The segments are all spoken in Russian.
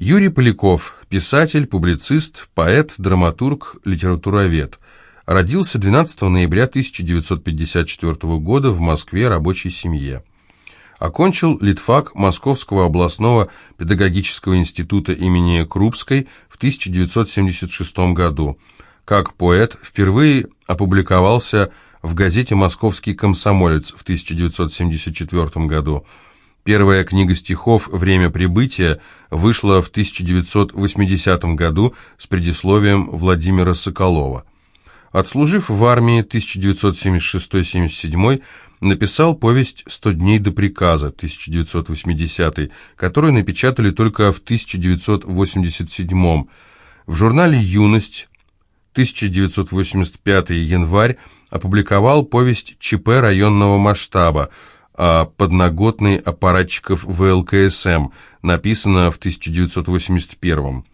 Юрий Поляков, писатель, публицист, поэт, драматург, литературовед. Родился 12 ноября 1954 года в Москве рабочей семье. Окончил литфак Московского областного педагогического института имени Крупской в 1976 году. Как поэт впервые опубликовался в газете «Московский комсомолец» в 1974 году. Первая книга стихов «Время прибытия» вышла в 1980 году с предисловием Владимира Соколова. Отслужив в армии 1976-77, написал повесть «Сто дней до приказа» 1980, которую напечатали только в 1987. В журнале «Юность» 1985 январь опубликовал повесть ЧП районного масштаба о подноготной аппаратчиков ВЛКСМ, написанная в 1981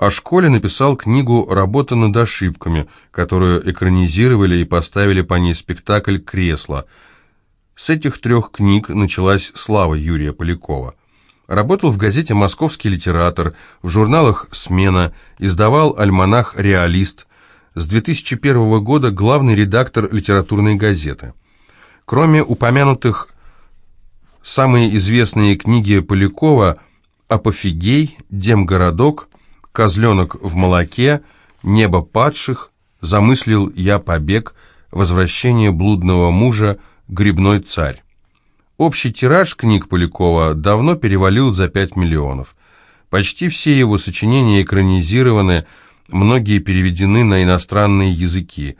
о школе написал книгу «Работа над ошибками», которую экранизировали и поставили по ней спектакль «Кресло». С этих трех книг началась слава Юрия Полякова. Работал в газете «Московский литератор», в журналах «Смена», издавал альманах «Реалист», с 2001 года главный редактор литературной газеты. Кроме упомянутых, самые известные книги Полякова «Апофигей», «Демгородок», «Козленок в молоке», «Небо падших», «Замыслил я побег», «Возвращение блудного мужа», «Грибной царь». Общий тираж книг Полякова давно перевалил за 5 миллионов. Почти все его сочинения экранизированы, многие переведены на иностранные языки.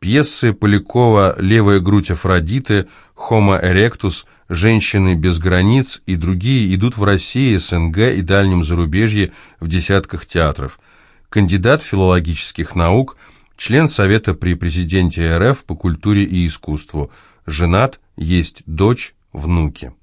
Пьесы Полякова «Левая грудь Афродиты», «Homo erectus», «Женщины без границ» и другие идут в России, СНГ и дальнем зарубежье в десятках театров. Кандидат филологических наук, член Совета при президенте РФ по культуре и искусству. Женат, есть дочь, внуки.